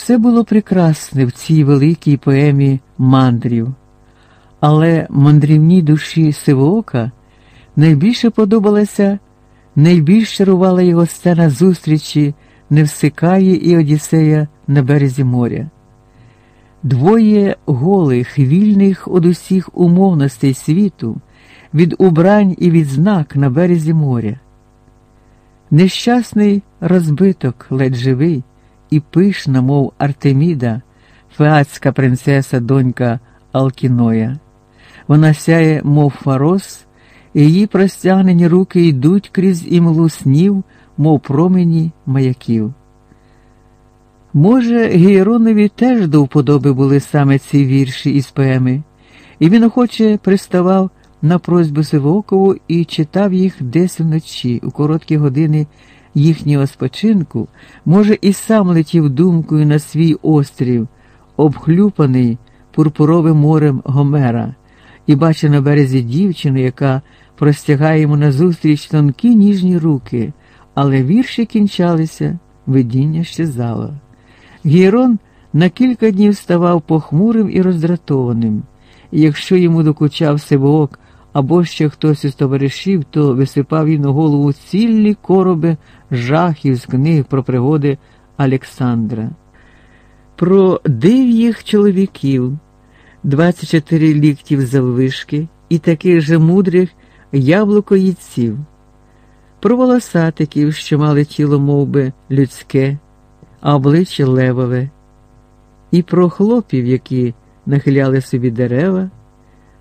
Все було прекрасне в цій великій поемі мандрів, але мандрівній душі Сивоока найбільше подобалася, найбільш чарувала його сцена зустрічі Невсикає і Одіссея на березі моря. Двоє голих, вільних од усіх умовностей світу, від убрань і відзнак на березі моря. Нещасний розбиток, ледь живий, і пишна, мов Артеміда, феатська принцеса, донька Алкіноя. Вона сяє, мов фарос, і її простягнені руки йдуть крізь імлу снів, мов промені маяків. Може, Гейронові теж до вподоби були саме ці вірші із поеми, і він охоче приставав на просьбу Сивокову і читав їх десь вночі, у короткі години їхнього спочинку, може, і сам летів думкою на свій острів, обхлюпаний пурпуровим морем Гомера, і бачив на березі дівчину, яка простягає йому назустріч тонкі ніжні руки, але вірші кінчалися, видіння щезало. Гірон на кілька днів ставав похмурим і роздратованим, і якщо йому докучав Сивоок або ще хтось із товаришів, то висипав їй на голову цілі короби жахів з книг про пригоди Олександра. Про див'їх чоловіків, 24 ліктів заввишки і таких же мудрих яблукоїдців, про волосатиків, що мали тіло мов би, людське, а обличчя левове, і про хлопів, які нахиляли собі дерева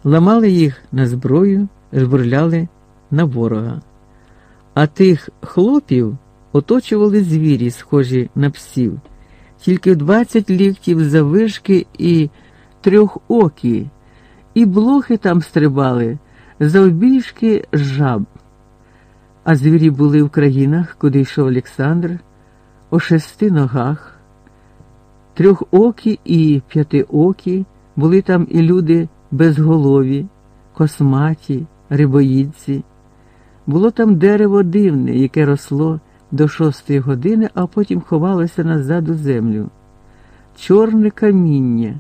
ламали їх на зброю, жбурляли на ворога. А тих хлопів оточували звірі, схожі на псів, тільки двадцять ліктів завишки і трьохокі, і блохи там стрибали, завбільшки жаб. А звірі були в країнах, куди йшов Олександр, о шести ногах. Трьохокі і п'ятиокі були там і люди безголові, косматі, рибоїдці. Було там дерево дивне, яке росло до шостої години, а потім ховалося назад у землю. Чорне каміння,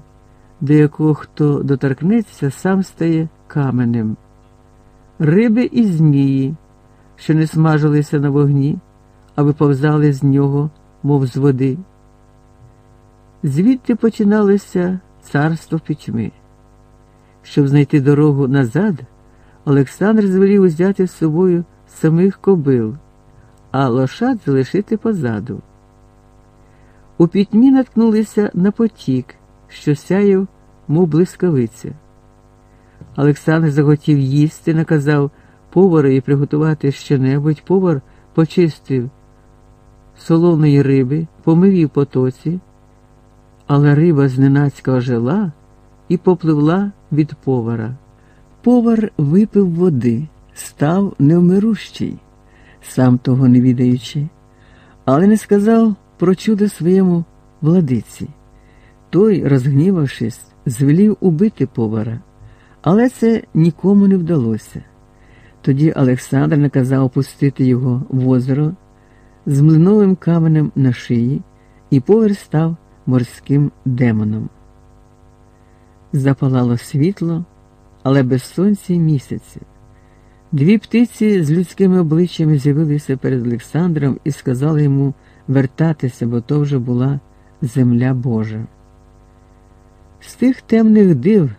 до якого хто доторкнеться, сам стає каменем. Риби і змії, що не смажилися на вогні, а виповзали з нього, мов з води. Звідти починалося царство пітьми. Щоб знайти дорогу назад, Олександр звелів узяти з собою самих кобил, а лошад залишити позаду. У пітьмі наткнулися на потік, що сяяв, мов блискавиця. Олександр захотів їсти, наказав поварові приготувати щонебудь, повар почистив солоної риби, помивів потоці, але риба зненацька ожила і попливла від повара. Повар випив води, став невмирущий, сам того не відаючи, але не сказав про чудо своєму владиці. Той, розгнівавшись, звелів убити повара, але це нікому не вдалося. Тоді Олександр наказав опустити його в озеро з млиновим каменем на шиї, і повар став морським демоном. Запалало світло, але без сонця й місяця. Дві птиці з людськими обличчями з'явилися перед Олександром і сказали йому вертатися, бо то вже була земля Божа. З тих темних див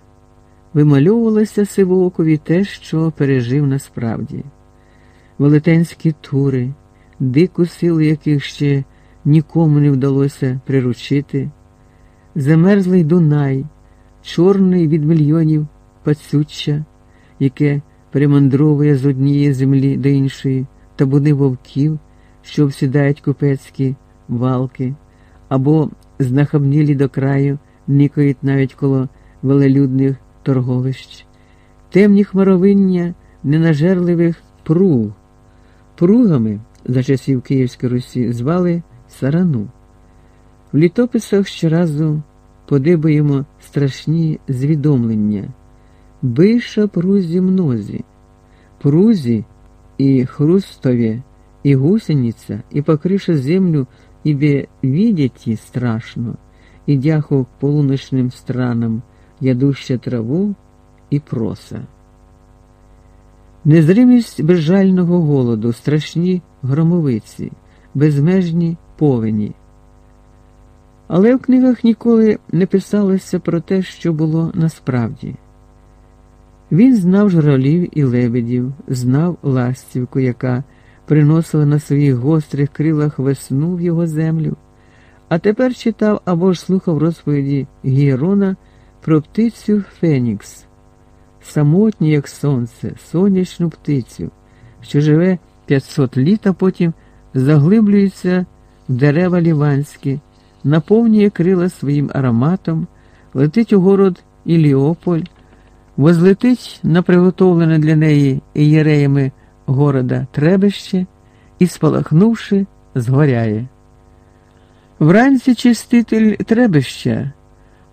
вимальовувалося Сивоокові те, що пережив насправді велетенські тури, дику силу яких ще нікому не вдалося приручити, замерзлий Дунай чорний від мільйонів пацюча, яке перемандровує з однієї землі до іншої, табуни вовків, що всідають купецькі валки, або знахабнілі до краю, никають навіть коло велелюдних торговищ, темні хмаровиння ненажерливих пруг. Пругами за часів Київської Русі звали Сарану. В літописах щоразу подибаємо страшні звідомлення. Биша прузі мнозі, прузі і хрустові, і гусениця, і покриша землю, ібе видяті страшно, і дяху полуночним странам, ядуща траву і проса. Незримість безжального голоду, страшні громовиці, безмежні повені. Але в книгах ніколи не писалося про те, що було насправді. Він знав журавлів і лебедів, знав ластівку, яка приносила на своїх гострих крилах весну в його землю, а тепер читав або ж слухав розповіді Гієрона про птицю Фенікс, самотню, як сонце, сонячну птицю, що живе 500 літ, а потім заглиблюється в дерева ліванські, наповнює крила своїм ароматом, летить у город Іліополь, возлетить на приготовлене для неї ієреями города требище і, спалахнувши, згоряє. Вранці чиститель требища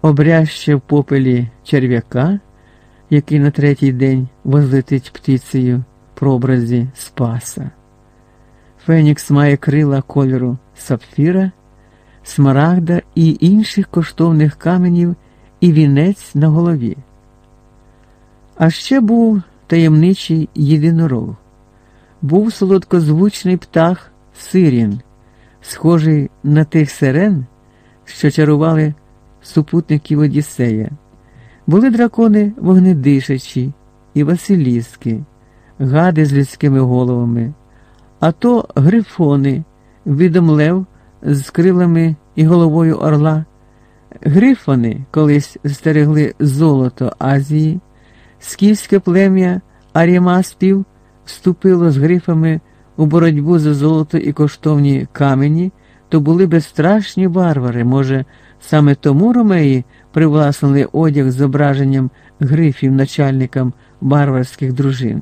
обряще в попелі черв'яка, який на третій день возлетить птицею прообразі Спаса. Фенікс має крила кольору сапфіра, смарагда і інших коштовних каменів і вінець на голові. А ще був таємничий єдинорог, був солодкозвучний птах Сирін, схожий на тих сирен, що чарували супутників Одіссея. Були дракони вогнедишачі і Василіски, гади з людськими головами, а то грифони, відомлев з крилами і головою орла. Грифони колись стерегли золото Азії, скіфське плем'я Арімаспів вступило з грифами у боротьбу за золото і коштовні камені, то були безстрашні варвари. Може, саме тому ромеї привласнили одяг з зображенням грифів начальникам варварських дружин.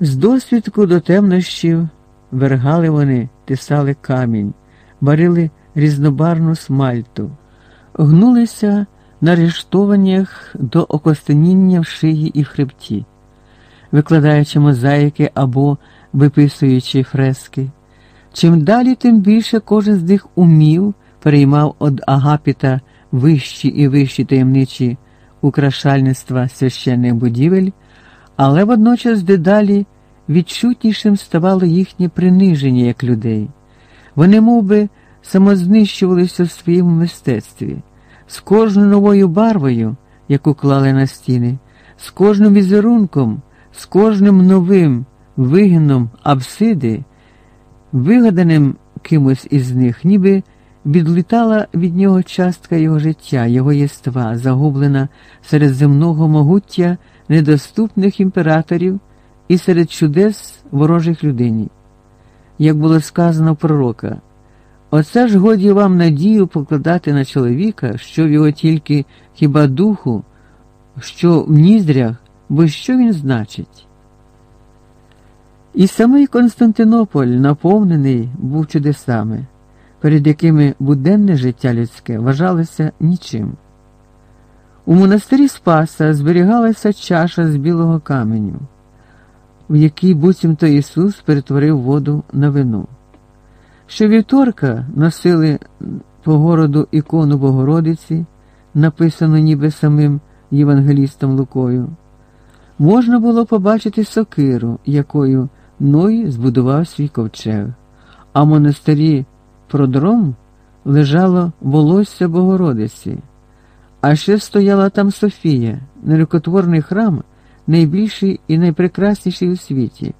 З досвідку до темнощів вергали вони, тисали камінь, варили різнобарну смальту, гнулися на рештованнях до окостеніння в шиї і хребті, викладаючи мозаїки або виписуючи фрески. Чим далі, тим більше кожен з них умів, переймав од Агапіта вищі і вищі таємничі украшальництва священних будівель, але водночас дедалі відчутнішим ставало їхнє приниження як людей. Вони мов би, самознищувалися в своєму мистецтві, з кожною новою барвою, яку клали на стіни, з кожним візерунком, з кожним новим вигином абсиди, вигаданим кимось із них, ніби відлітала від нього частка його життя, його єства, загублена серед земного могуття недоступних імператорів і серед чудес ворожих людині. Як було сказано пророка, оце ж годі вам надію покладати на чоловіка, що в його тільки хіба духу, що в ніздрях, бо що він значить. І самий Константинополь, наповнений, був чудесами, перед якими буденне життя людське вважалося нічим. У монастирі Спаса зберігалася чаша з білого каменю, в якій буцімто Ісус перетворив воду на вино. Щовівторка носили по городу ікону Богородиці, написану ніби самим євангелістом Лукою. Можна було побачити сокиру, якою Ной збудував свій ковчег, а в монастирі продром лежало волосся Богородиці, а ще стояла там Софія, нерукотворний храм, найбільший і найпрекрасніший у світі.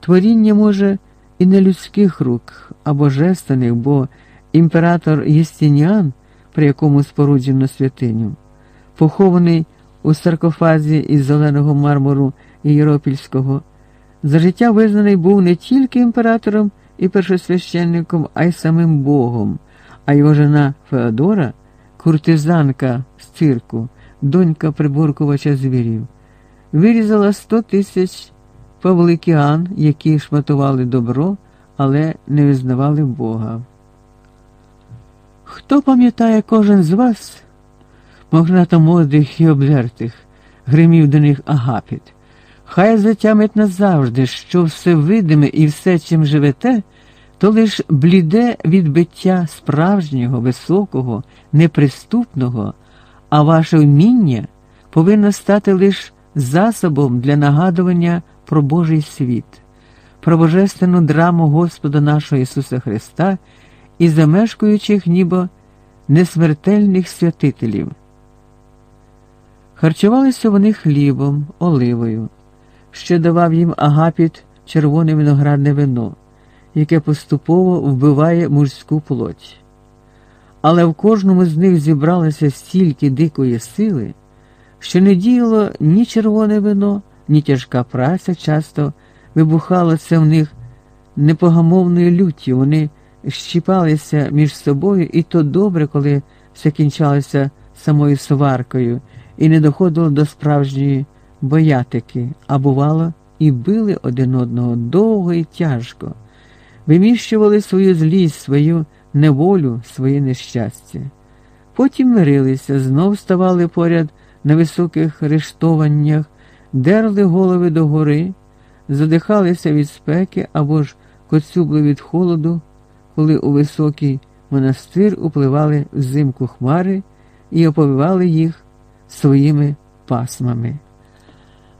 Творіння, може, і не людських рук, а божественних, бо імператор Єстініан, при якому споруджено святиню, похований у саркофазі із зеленого мармуру Єропільського, за життя визнаний був не тільки імператором і першосвященником, а й самим Богом, а його жена Феодора, куртизанка з цирку, донька приборкувача звірів, вирізала сто тисяч павликіан, які шматували добро, але не визнавали Бога. Хто пам'ятає кожен з вас, могнато молодих і обдертих, гримів до них Агапіт. Хай затямить назавжди, що все видиме і все, чим живете, то лиш бліде відбиття справжнього, високого, неприступного, а ваше вміння повинно стати лише засобом для нагадування про Божий світ, про божественну драму Господа нашого Ісуса Христа і замешкуючих ніби несмертельних святителів. Харчувалися вони хлібом, оливою, що давав їм агапіт червоне виноградне вино, яке поступово вбиває мужську плоть. Але в кожному з них зібралося стільки дикої сили, що не діяло ні червоне вино, ні тяжка праця часто вибухало в них непогамовною люттю. Вони щіпалися між собою, і то добре, коли все кінчалося самою сваркою і не доходило до справжньої боятики, а бувало, і били один одного довго і тяжко, виміщували свою злість, свою неволю, своє нещастя. Потім мирилися, знов ставали поряд на високих рештованнях, дерли голови догори, задихалися від спеки або ж коцюбли від холоду, коли у високий монастир upливали взимку хмари і оповивали їх своїми пасмами.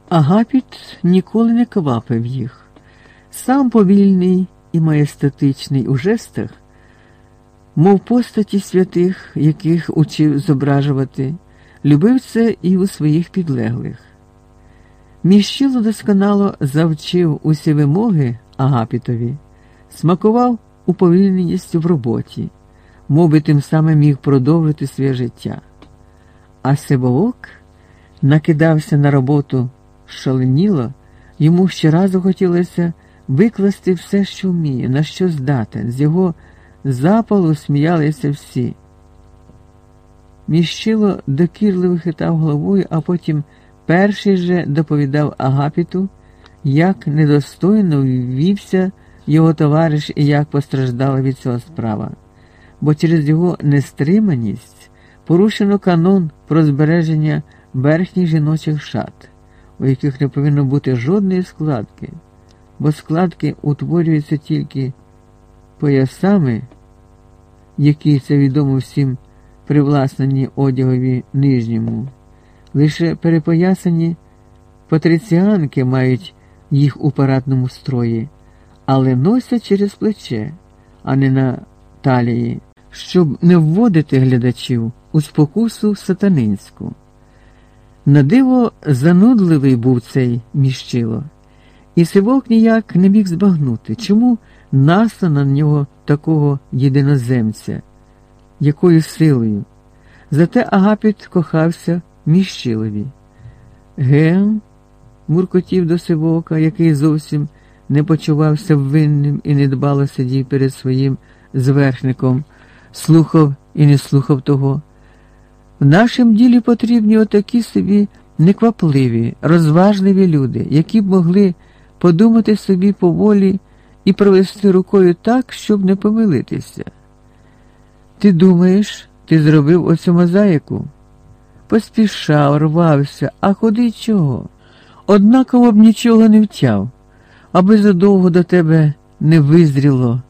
Агапіт ніколи не квапив їх. Сам повільний і маєстатичний у жестах, мов постаті святих, яких учив зображувати, любив це і у своїх підлеглих. Міщило досконало завчив усі вимоги Агапітові, смакував уповільненістю в роботі, мов би тим самим міг продовжити своє життя. А Себовок накидався на роботу шаленіло, йому щоразу хотілося викласти все, що вміє, на що здатен. З його запалу сміялися всі. Міщило докірливо хитав головою, а потім перший же доповідав Агапіту, як недостойно ввівся його товариш і як постраждала від цього справа, бо через його нестриманість порушено канон про збереження верхніх жіночих шат, у яких не повинно бути жодної складки, бо складки утворюються тільки поясами, які це відомо всім привласнені одягові нижньому, лише перепоясані патриціанки мають їх у парадному строї, але носять через плече, а не на талії, щоб не вводити глядачів у спокусу сатанинську. На диво занудливий був цей міщило, і Сивок ніяк не міг збагнути, чому наса на нього такого єдиноземця, якою силою. Зате Агапіт кохався міщилові. Ген, муркотів до Сивока, який зовсім не почувався винним і недбало сидів перед своїм зверхником, слухав і не слухав того. В нашому ділі потрібні отакі собі неквапливі, розважливі люди, які б могли подумати собі поволі і провести рукою так, щоб не помилитися. Ти думаєш, ти зробив оцю мозаїку? Поспішав, рвався, а куди чого? Однаково б нічого не втяв, аби задовго до тебе не визріло.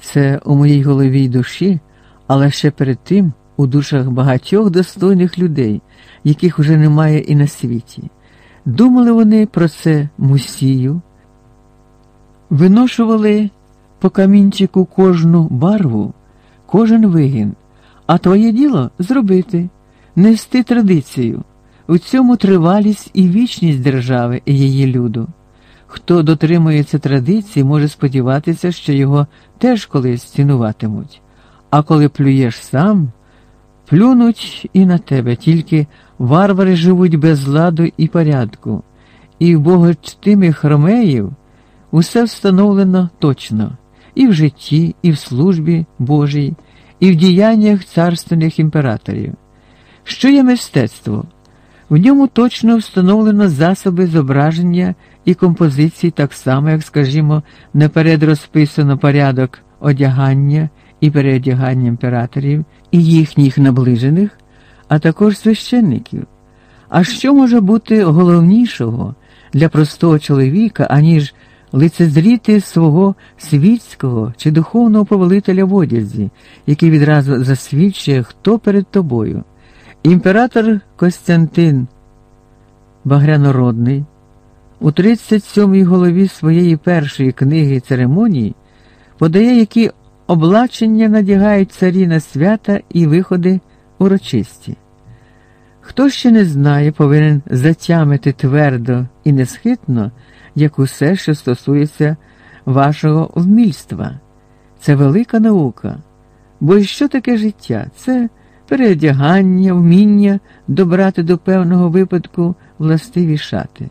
Це у моїй голові й душі, але ще перед тим у душах багатьох достойних людей, яких уже немає і на світі. Думали вони про це мусію, виношували по камінчику кожну барву, кожен вигін, а твоє діло зробити, нести традицію, у цьому тривалість і вічність держави і її люду. Хто дотримується традиції, може сподіватися, що його теж колись цінуватимуть. А коли плюєш сам, плюнуть і на тебе, тільки варвари живуть без ладу і порядку, і в богочтимих ромеїв усе встановлено точно і в житті, і в службі Божій, і в діяннях царственних імператорів. Що є мистецтво? В ньому точно встановлено засоби зображення і композиції так само, як, скажімо, наперед розписано порядок одягання і переодягання імператорів і їхніх наближених, а також священників. А що може бути головнішого для простого чоловіка, аніж лицезріти свого світського чи духовного повелителя в одязі, який відразу засвідчує, хто перед тобою. Імператор Костянтин Багрянородний у 37-й голові своєї першої книги церемонії подає, які облачення надягають царі на свята і виходи урочисті. Хто ще не знає, повинен затямити твердо і несхитно, як усе, що стосується вашого вмільства. Це велика наука. Бо що таке життя? Це переодягання, вміння добрати до певного випадку властиві шати.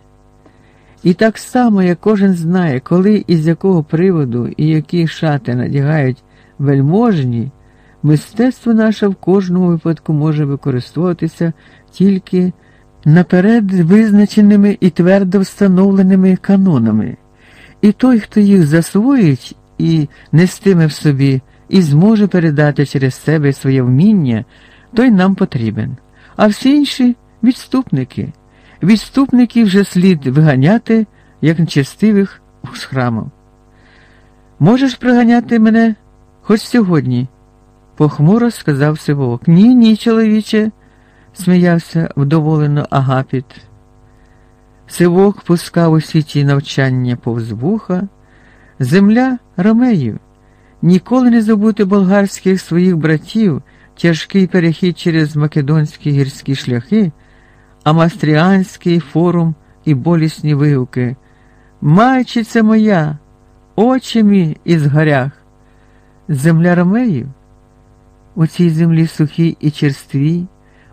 І так само, як кожен знає, коли і з якого приводу і які шати надягають вельможні, мистецтво наше в кожному випадку може використовуватися тільки наперед визначеними і твердо встановленими канонами. І той, хто їх засвоїть і нестиме в собі, і зможе передати через себе своє вміння, той нам потрібен. А всі інші відступники. Відступників вже слід виганяти, як нечестивих з храму. Можеш приганяти мене хоч сьогодні? похмуро сказав Сивок. Ні, ні, чоловіче, сміявся вдоволено Агапіт. Сивок пускав усі ті навчання повз вуха. Земля Ромеїв. Ніколи не забути болгарських своїх братів, тяжкий перехід через македонські гірські шляхи, амастріанський форум і болісні вигуки. Майчиця моя, очі мій із горях. Земля Ромеїв. У цій землі сухій і черствій,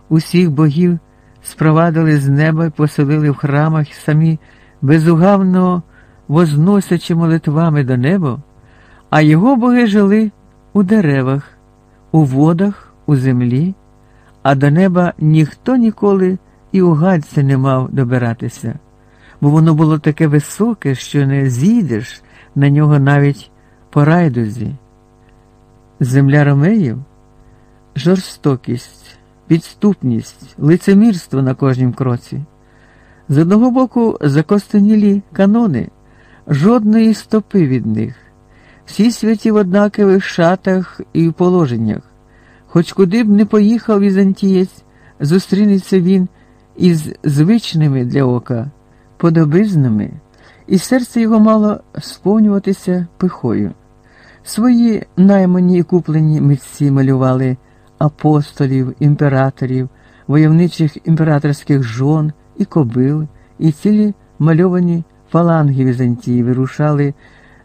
усіх богів спровадили з неба і поселили в храмах самі безугавно возносячи молитвами до неба, а його боги жили у деревах, у водах, у землі, а до неба ніхто ніколи і у гадці не мав добиратися, бо воно було таке високе, що не зійдеш на нього навіть по райдузі. Земля ромеїв жорстокість, підступність, лицемірство на кожнім кроці. З одного боку закостенілі канони, жодної стопи від них, всі святі в однакових шатах і положеннях. Хоч куди б не поїхав візантієць, зустрінеться він із звичними для ока, подобизними, і серце його мало сповнюватися пихою. Свої наймані і куплені митці малювали апостолів, імператорів, войовничих імператорських жон і кобил, і цілі мальовані фаланги Візантії вирушали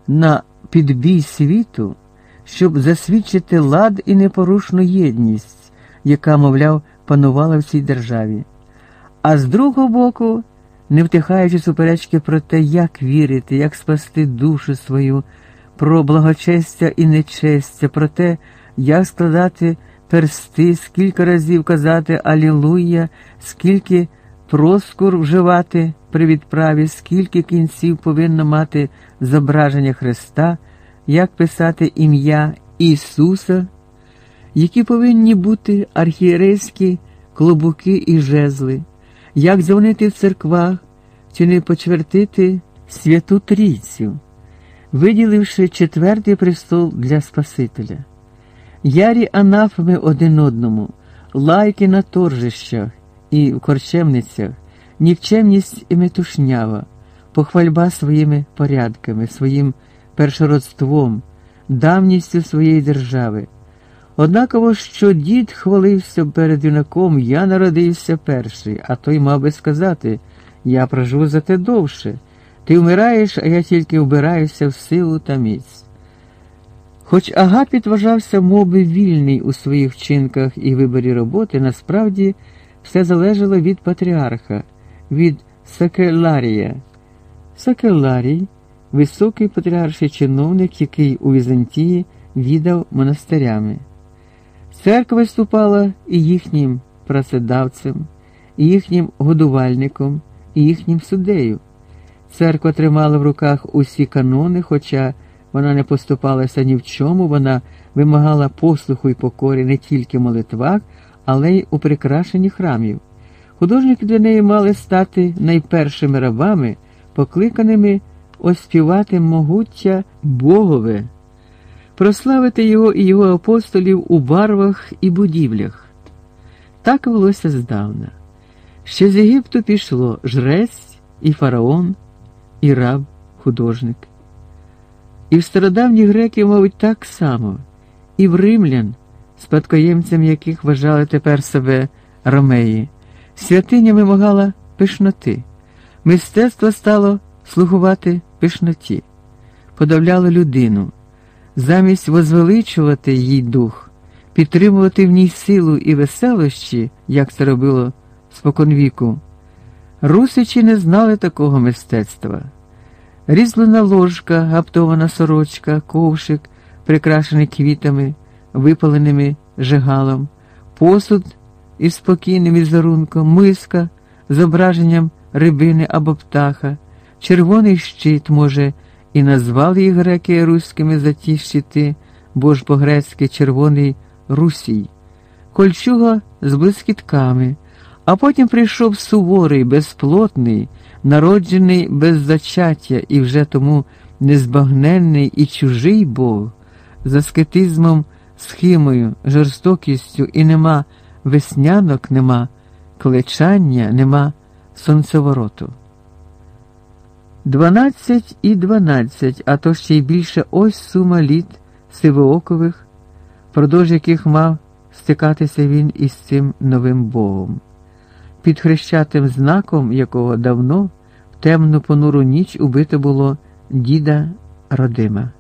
на підбій світу, щоб засвідчити лад і непорушну єдність, яка, мовляв, панувала в цій державі. А з другого боку, не втихаючи суперечки про те, як вірити, як спасти душу свою, про благочестя і нечестя, про те, як складати персти, скільки разів казати Алілуя, скільки проскур вживати при відправі, скільки кінців повинно мати зображення Христа, як писати ім'я Ісуса, які повинні бути архієрейські клобуки і жезли, як дзвонити в церквах чи не почвертити святу трійцю, виділивши четвертий престол для Спасителя. Ярі анафеми один одному, лайки на торжищах і в корчемницях, нікчемність і метушнява, похвальба своїми порядками, своїм першородством, давністю своєї держави. Однаково, що дід хвалився перед юнаком, я народився перший, а той мав би сказати я проживу за те довше. Ти вмираєш, а я тільки вбираюся в силу та міць. Хоч Агапіт вважався моби вільний у своїх вчинках і виборі роботи, насправді все залежало від патріарха, від Сакеларія. Сакеларій високий патріарший чиновник, який у Візантії віддав монастирями. Церква виступала і їхнім працедавцем, і їхнім годувальником, і їхнім суддею. Церква тримала в руках усі канони, хоча вона не поступалася ні в чому, вона вимагала послуху і покорі не тільки в молитвах, але й у прикрашенні храмів. Художники для неї мали стати найпершими рабами, покликаними оспівати могуття Богове, прославити його і його апостолів у барвах і будівлях. Так велося здавна. Ще з Єгипту пішло жрець і фараон, і раб, художник. І в стародавніх греків, мабуть, так само, і в римлян, спадкоємцям яких вважали тепер себе ромеї, святиня вимагала пишноти. Мистецтво стало слугувати пишноті, подавляло людину, замість возвеличувати їй дух, підтримувати в ній силу і веселощі, як це робило споконвіку. Русичі не знали такого мистецтва. Різлена ложка, гаптована сорочка, ковшик, прикрашений квітами, випаленими жигалом, посуд із спокійним візерунком, миска з зображенням рибини або птаха, червоний щит, може, і назвали їх греки руськими за ті щити, бо ж по-грецьки червоний русій, кольчуга з блискітками, а потім прийшов суворий, безплотний, народжений без зачаття і вже тому незбагненний і чужий Бог, з аскетизмом, схимою, жорстокістю і нема веснянок, нема клечання, нема сонцевороту. Дванадцять і дванадцять, а то ще й більше ось сума літ сивоокових, продовж яких мав стикатися він із цим новим Богом, під хрещатим знаком якого давно в темну понуру ніч убито було діда Родима.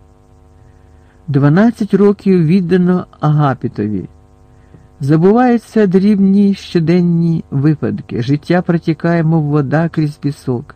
Дванадцять років віддано Агапітові. Забуваються дрібні щоденні випадки, життя протікає, мов вода крізь пісок,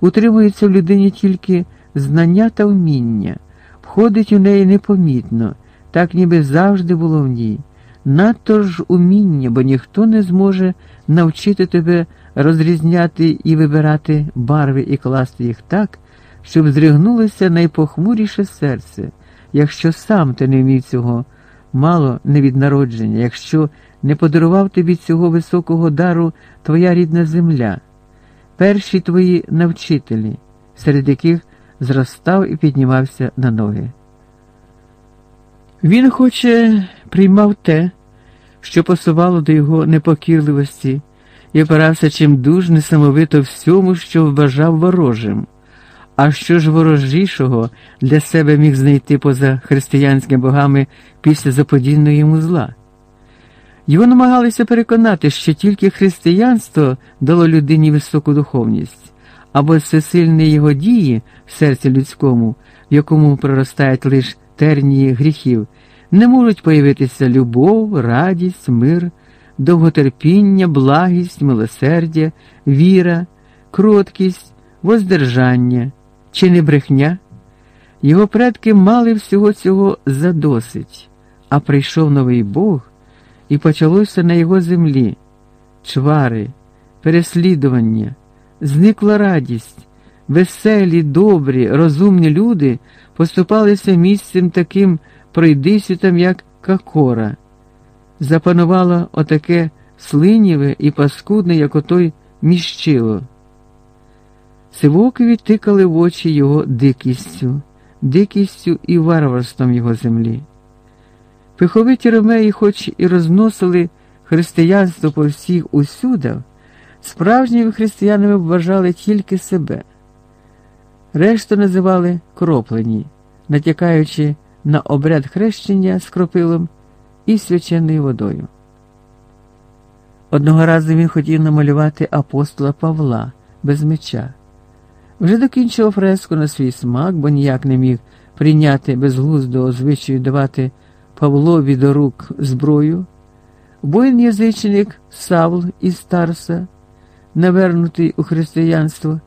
утримується в людині тільки знання та вміння, входить у неї непомітно, так ніби завжди було в ній. Надто ж уміння, бо ніхто не зможе навчити тебе розрізняти і вибирати барви і класти їх так, щоб зригнулося найпохмуріше серце, якщо сам ти не вмів цього мало не від народження, якщо не подарував тобі цього високого дару твоя рідна земля, перші твої навчителі, серед яких зростав і піднімався на ноги. Він хоче приймав те, що посувало до його непокірливості, і опирався чимдуж несамовито всьому, що вважав ворожим. А що ж ворожішого для себе міг знайти поза християнськими богами після заподійного йому зла? Його намагалися переконати, що тільки християнство дало людині високу духовність, або всесильні його дії в серці людському, в якому проростають лише тернії гріхів, не можуть появитися любов, радість, мир, довготерпіння, благість, милосердя, віра, кроткість, воздержання чи не брехня? Його предки мали всього цього задосить, а прийшов новий Бог, і почалося на його землі чвари, переслідування, зникла радість, веселі, добрі, розумні люди поступалися місцем таким пройдисвітом, як Какора. Запанувало отаке слиніве і паскудне, як отой міщило. Сивокові тикали в очі його дикістю, дикістю і варварством його землі. Пиховиті ромеї, хоч і розносили християнство по всіх усюдах, справжніми християнами вважали тільки себе. Решту називали кроплені, натякаючи на обряд хрещення з кропилом і свяченою водою. Одного разу він хотів намалювати апостола Павла без меча. Вже докінчив фреску на свій смак, бо ніяк не міг прийняти безглуздого звичаю давати Павлові до рук зброю. Воїн язичник Савл із Тарса, навернутий у християнство,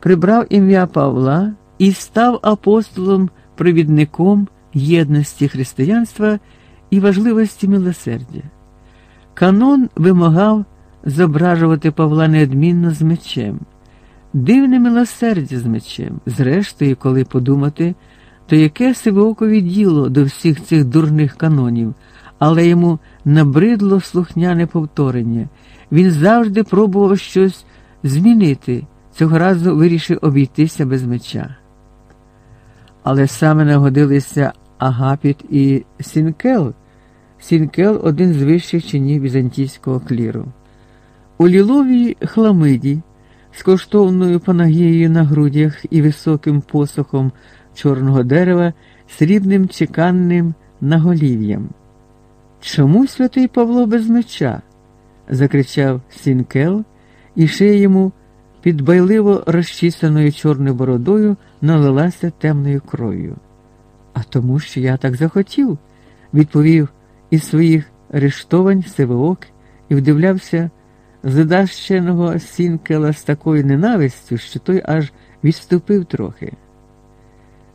прибрав ім'я Павла і став апостолом-провідником єдності християнства і важливості милосердя. Канон вимагав зображувати Павла неодмінно з мечем. Дивне милосердя з мечем. Зрештою, коли подумати, то яке Сивоокові діло до всіх цих дурних канонів, але йому набридло слухняне повторення. Він завжди пробував щось змінити, цього разу вирішив обійтися без меча. але саме нагодилися Агапіт і Сінкел. Сінкел один з вищих чинів візантійського кліру. У ліловій хламиді з коштовною панагією на грудях і високим посохом чорного дерева, срібним чеканним наголів'ям. Чому святий Павло без меча? закричав Сінкел, і шия йому під дбайливо розчісаною чорною бородою налилася темною кров'ю. А тому, що я так захотів, відповів із своїх рештовань Сивоок і вдивлявся задащеного Сінкела з такою ненавистю, що той аж відступив трохи.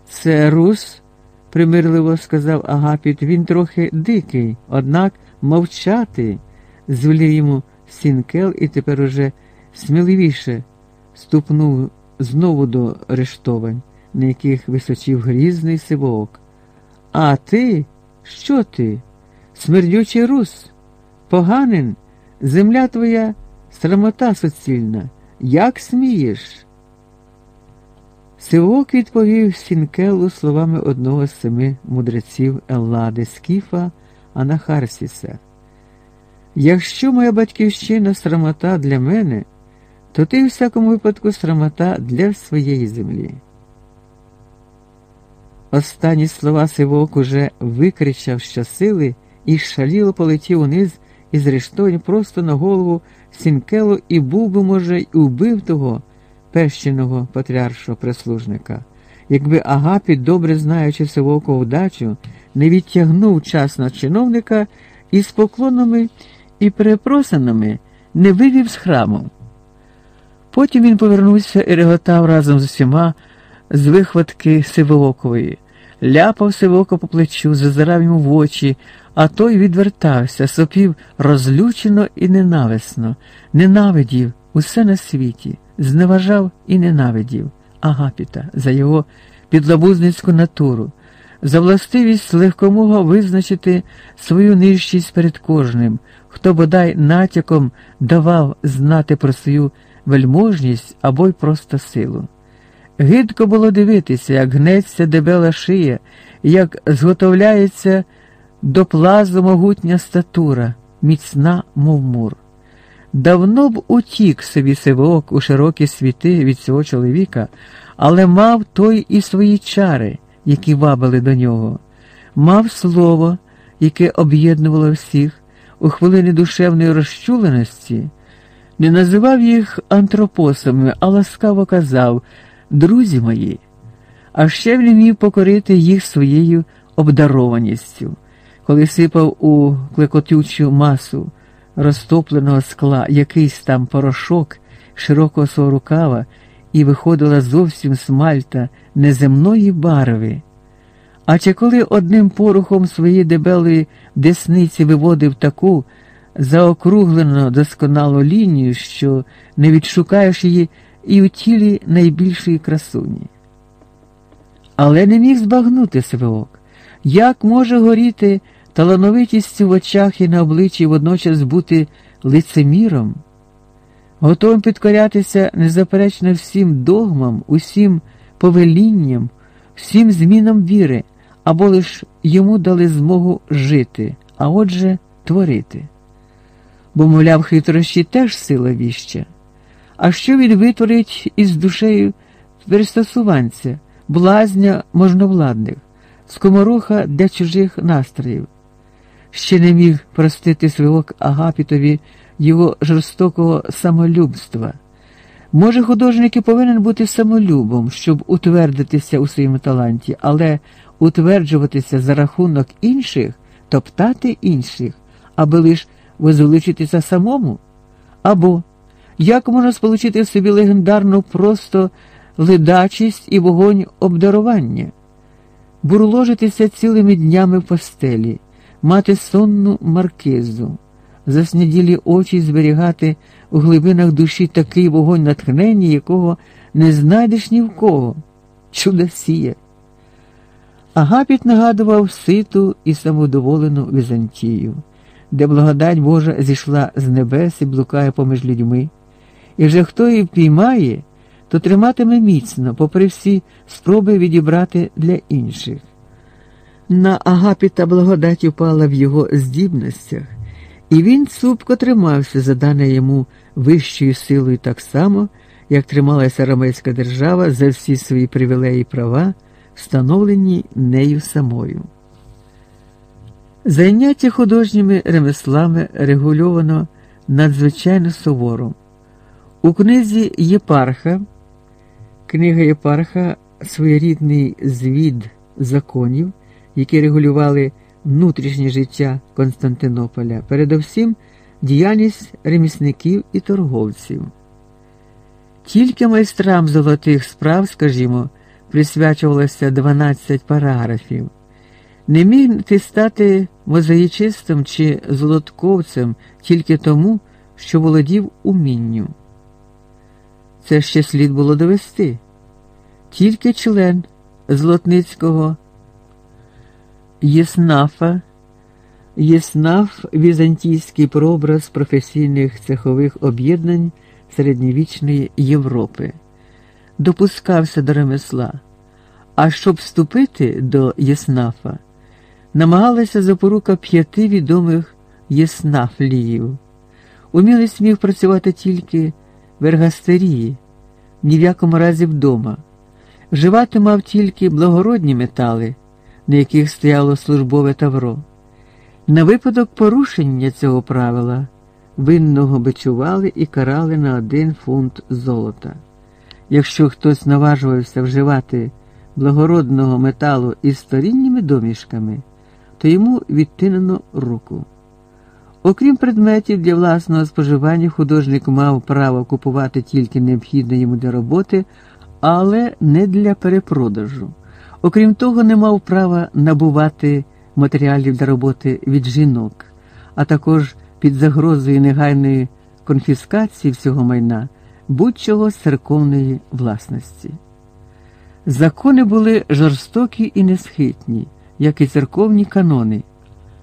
Це рус, примирливо сказав Агапіт, він трохи дикий, однак мовчати, звелів йому Сінкел і тепер уже сміливіше ступнув знову до рештовань, на яких височив грізний сивоок. А ти? Що ти? Смердючий рус, поганин, земля твоя срамота суцільна. Як смієш? Сивок відповів Сінкелу словами одного з семи мудреців Еллади Скіфа Анахарсіса. Якщо моя батьківщина срамота для мене, то ти в всякому випадку срамота для своєї землі. Останні слова Сивок уже викричав щосили і шаліло полетів униз із рештовань просто на голову Сінкелу і був би, може, й убив того перщиного патріаршого прислужника, якби Агапі, добре знаючи Сивоку вдачу, не відтягнув час на чиновника і з поклонами і перепросинами не вивів з храму. Потім він повернувся і реготав разом з усіма з вихватки Сивоокової, ляпав Сивооко по плечу, зазирав йому в очі, а той відвертався, сопів розлючено і ненависно, ненавидів усе на світі, зневажав і ненавидів Агапіта за його підлабузницьку натуру, за властивість легкомого визначити свою нижчість перед кожним, хто бодай натяком давав знати про свою вельможність або й просто силу. Гидко було дивитися, як гнеться дебела шия, як зготовляється до плазу могутня статура, міцна, мов мур. Давно б утік собі сивок у широкі світи від цього чоловіка, але мав той і свої чари, які вабили до нього, мав слово, яке об'єднувало всіх у хвилини душевної розчуленості не називав їх антропосами, а ласкаво казав друзі мої, а ще він вмів покорити їх своєю обдарованістю, коли сипав у клекотючу масу розтопленого скла якийсь там порошок широкого свого рукава, і виходила зовсім смальта неземної барви. А чи коли одним порухом своєї дебелої десниці виводив таку, заокруглено досконалу лінію, що не відшукаєш її і у тілі найбільшої красуні. Але не міг збагнути Свеок, як може горіти талановитістю в очах і на обличчі водночас бути лицеміром, готовим підкорятися незаперечно всім догмам, усім повелінням, всім змінам віри, або лиш йому дали змогу жити, а отже, творити бо, мовляв, хитрощі теж сила віща. А що він витворить із душею перестосуванця, блазня можновладних, скомороха для чужих настроїв? Ще не міг простити свилок Агапітові його жорстокого самолюбства. Може, художник і повинен бути самолюбом, щоб утвердитися у своєму таланті, але утверджуватися за рахунок інших, топтати інших, аби лише возвеличитися самому? Або як можна сполучити в собі легендарну просто ледачість і вогонь обдарування, бурложитися цілими днями в постелі, мати сонну маркизу, засняділі очі зберігати у глибинах душі такий вогонь натхнення, якого не знайдеш ні в кого, чудосія. Агапіт нагадував ситу і самодоволену Візантію де благодать Божа зійшла з небес і блукає поміж людьми, і вже хто її впіймає, то триматиме міцно, попри всі спроби відібрати для інших. На агапіта благодать упала в його здібностях, і він цупко тримався за дане йому вищою силою так само, як трималася ромейська держава за всі свої привілеї і права, встановлені нею самою. Заняття художніми ремеслами регульовано надзвичайно суворо. У книзі Єпарха, книга Єпарха своєрідний звід законів, які регулювали внутрішнє життя Константинополя, передовсім діяльність ремісників і торговців. Тільки майстрам золотих справ, скажімо, присвячувалося 12 параграфів. Не міг ти стати мозаїчистом чи золотковцем тільки тому, що володів умінню. Це ще слід було довести. Тільки член Злотницького Єснафа, Єснаф візантійський прообраз професійних цехових об'єднань середньовічної Європи, допускався до ремесла, а щоб вступити до Єснафа, намагалася запорука п'яти відомих єснафліїв. Умілець міг працювати тільки в ергастерії, ні в якому разі вдома. Вживати мав тільки благородні метали, на яких стояло службове тавро. На випадок порушення цього правила винного бичували і карали на один фунт золота. Якщо хтось наважувався вживати благородного металу із сторінніми домішками, то йому відтинено руку. Окрім предметів для власного споживання, художник мав право купувати тільки необхідне йому для роботи, але не для перепродажу. Окрім того, не мав права набувати матеріалів для роботи від жінок, а також під загрозою негайної конфіскації всього майна будь-чого з церковної власності. Закони були жорстокі і несхитні, як і церковні канони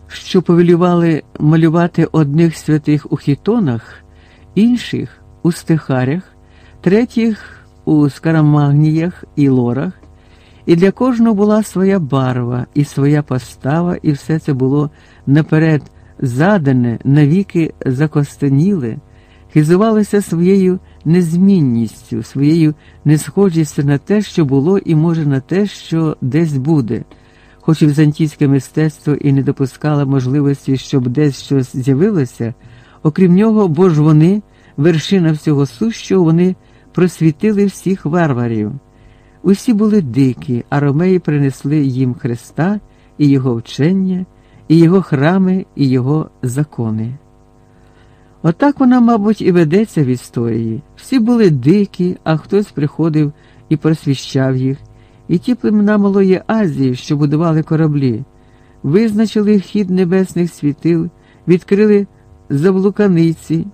що повелювали малювати одних святих у хітонах, інших у стихарях, третіх у скарамагніях і лорах, і для кожного була своя барва і своя постава, і все це було наперед задане, навіки закостеніле, хизувалося своєю незмінністю, своєю несхожістю на те, що було, і може на те, що десь буде хоч візантійське мистецтво і не допускало можливості, щоб десь щось з'явилося, окрім нього, бо ж вони, вершина всього сущого, вони просвітили всіх варварів. Усі були дикі, а ромеї принесли їм Христа і Його вчення, і Його храми, і Його закони. Отак вона, мабуть, і ведеться в історії. Всі були дикі, а хтось приходив і просвіщав їх і ті племена Малої Азії, що будували кораблі, визначили хід небесних світил, відкрили заблуканиці.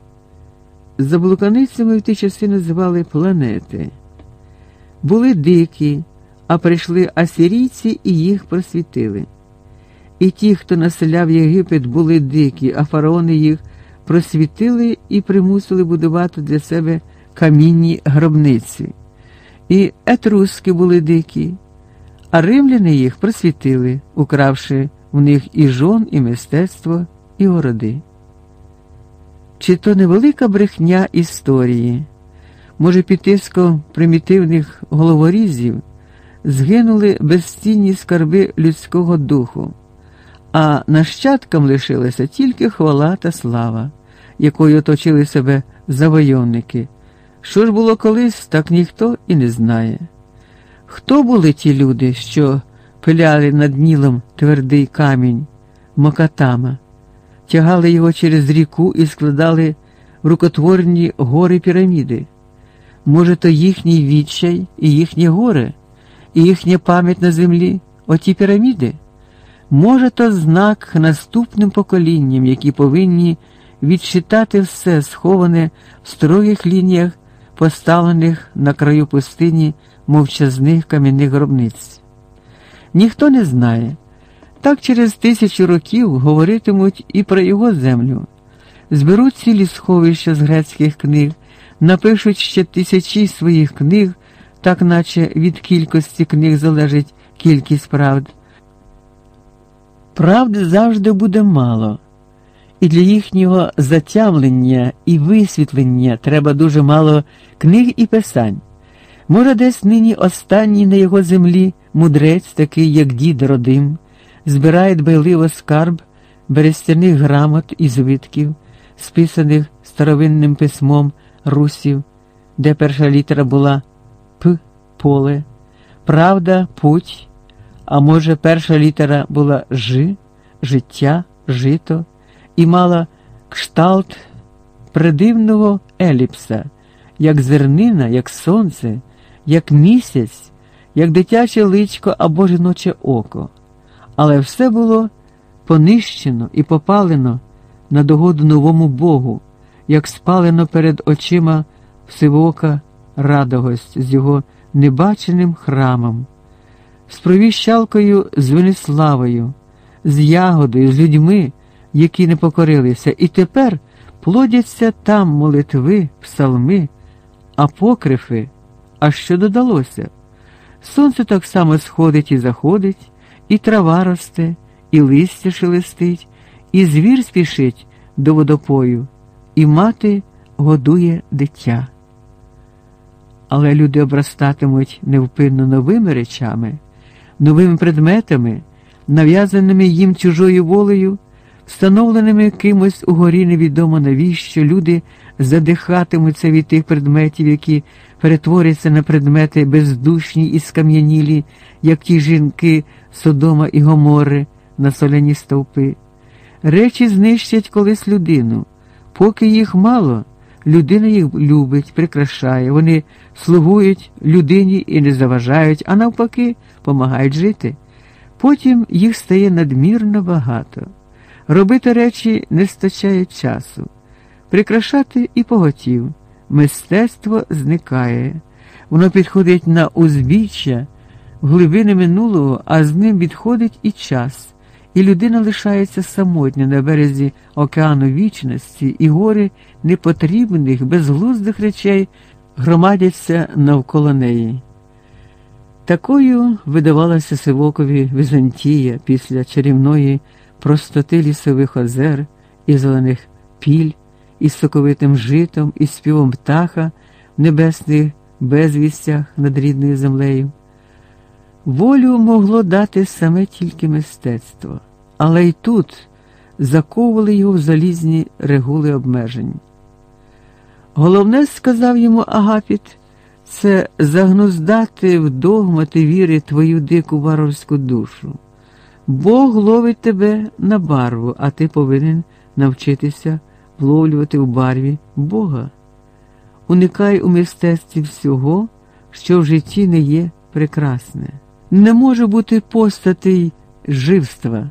Заблуканицями в ті часи називали планети. Були дикі, а прийшли асирійці і їх просвітили. І ті, хто населяв Єгипет, були дикі, а фараони їх просвітили і примусили будувати для себе камінні гробниці. І етруски були дикі, а римляни їх просвітили, укравши в них і жон, і мистецтво, і городи. Чи то невелика брехня історії, може, під тиском примітивних головорізів згинули безцінні скарби людського духу, а нащадкам лишилася тільки хвала та слава, якою оточили себе завойовники. Що ж було колись, так ніхто і не знає. Хто були ті люди, що пиляли над Нілом твердий камінь Мокатама, тягали його через ріку і складали в рукотворні гори піраміди? Може, то їхній відчай і їхнє горе, і їхня пам'ять на землі, оті піраміди? Може, то знак наступним поколінням, які повинні відчитати все сховане в строгих лініях поставлених на краю пустині мовчазних кам'яних гробниць. Ніхто не знає. Так через тисячу років говоритимуть і про його землю, зберуть цілі сховища з грецьких книг, напишуть ще тисячі своїх книг, так наче від кількості книг залежить кількість правд. Правди завжди буде мало, і для їхнього затямлення і висвітлення треба дуже мало книг і писань. Може, десь нині останній на його землі мудрець, такий, як дід родим, збирає дбайливо скарб берестяних грамот і звитків, списаних старовинним письмом русів, де перша літера була П поле, правда, путь, а може, перша літера була Ж, життя, жито, і мала кшталт придивного еліпса, як зернина, як сонце, як місяць, як дитяче личко або жіноче око. Але все було понищено і попалено на догоду новому Богу, як спалено перед очима всивока радогость з його небаченим храмом, з провіщалкою з Венеславою, з ягодою, з людьми, які не покорилися, і тепер плодяться там молитви, псалми, апокрифи. А що додалося? Сонце так само сходить і заходить, і трава росте, і листя шелестить, і звір спішить до водопою, і мати годує дитя. Але люди обростатимуть невпинно новими речами, новими предметами, нав'язаними їм чужою волею, встановленими кимось угорі невідомо навіщо люди задихатимуться від тих предметів, які перетворяться на предмети бездушні і скам'янілі, як ті жінки Содома і Гомори на соляні стовпи. Речі знищать колись людину, поки їх мало. Людина їх любить, прикрашає, вони слугують людині і не заважають, а навпаки, помагають жити. Потім їх стає надмірно багато. Робити речі не стачає часу, прикрашати і поготів. Мистецтво зникає, воно підходить на узбіччя, глибини минулого, а з ним відходить і час і людина лишається самотня на березі океану вічності, і гори непотрібних, безглуздих речей громадяться навколо неї. Такою видавалася Сивокові Візантія після чарівної простоти лісових озер і зелених піль, із соковитим житом, і співом птаха в небесних безвістях над рідною землею. Волю могло дати саме тільки мистецтво, але й тут заковували його в залізні регули обмежень. Головне, сказав йому Агапіт, це загнуздати в догмати віри твою дику варварську душу. Бог ловить тебе на барву, а ти повинен навчитися вловлювати в барві Бога. Уникай у мистецтві всього, що в житті не є прекрасне. Не може бути постатей живства,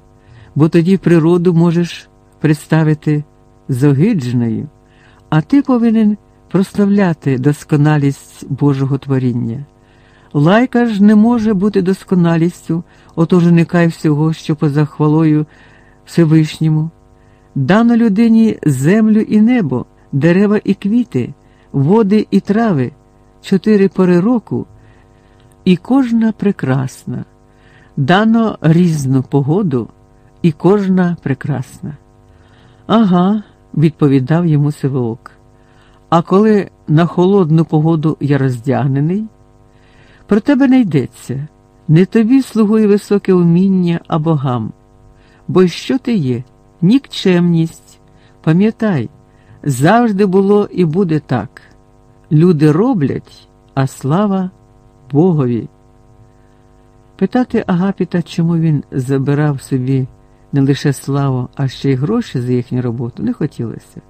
бо тоді природу можеш представити зогидженою, а ти повинен прославляти досконалість Божого творіння. Лайка ж не може бути досконалістю, отож уникай всього, що поза хвалою Всевишньому. Дано людині землю і небо, дерева і квіти, води і трави, чотири пори року і кожна прекрасна, дано різну погоду, і кожна прекрасна. Ага, відповідав йому Сивоок. А коли на холодну погоду я роздягнений, про тебе не йдеться, не тобі слугує високе уміння, а богам. Бо що ти є? Нікчемність. Пам'ятай, завжди було і буде так. Люди роблять, а слава. Богові. Питати Агапіта, чому він забирав собі не лише славу, а ще й гроші за їхню роботу, не хотілося.